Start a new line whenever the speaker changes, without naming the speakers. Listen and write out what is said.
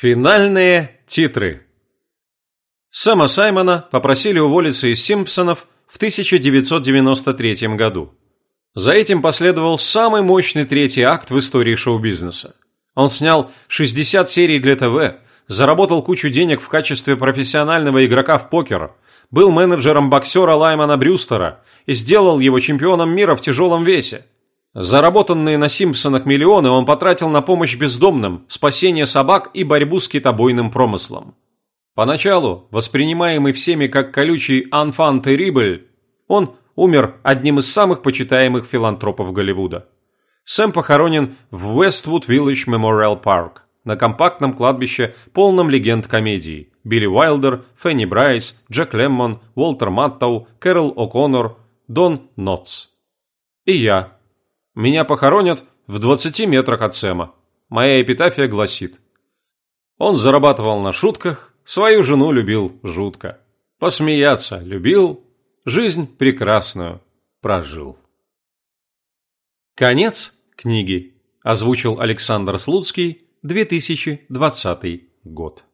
Финальные титры Сэма Саймона попросили уволиться из «Симпсонов» в 1993 году. За этим последовал самый мощный третий акт в истории шоу-бизнеса. Он снял 60 серий для ТВ, заработал кучу денег в качестве профессионального игрока в покер, был менеджером боксера Лаймана Брюстера и сделал его чемпионом мира в тяжелом весе. Заработанные на Симпсонах миллионы он потратил на помощь бездомным, спасение собак и борьбу с китобойным промыслом. Поначалу, воспринимаемый всеми как колючий «анфан terrible», он умер одним из самых почитаемых филантропов Голливуда. Сэм похоронен в Westwood Village Memorial Park на компактном кладбище, полном легенд комедии. Билли Уайлдер, Фенни Брайс, Джек Леммон, Уолтер Маттау, Кэрол О'Коннор, Дон Нотс. И я. Меня похоронят в 20 метрах от Сэма. Моя эпитафия гласит. Он зарабатывал на шутках, свою жену любил жутко. Посмеяться любил, жизнь прекрасную прожил. Конец книги. Озвучил Александр Слуцкий, 2020 год.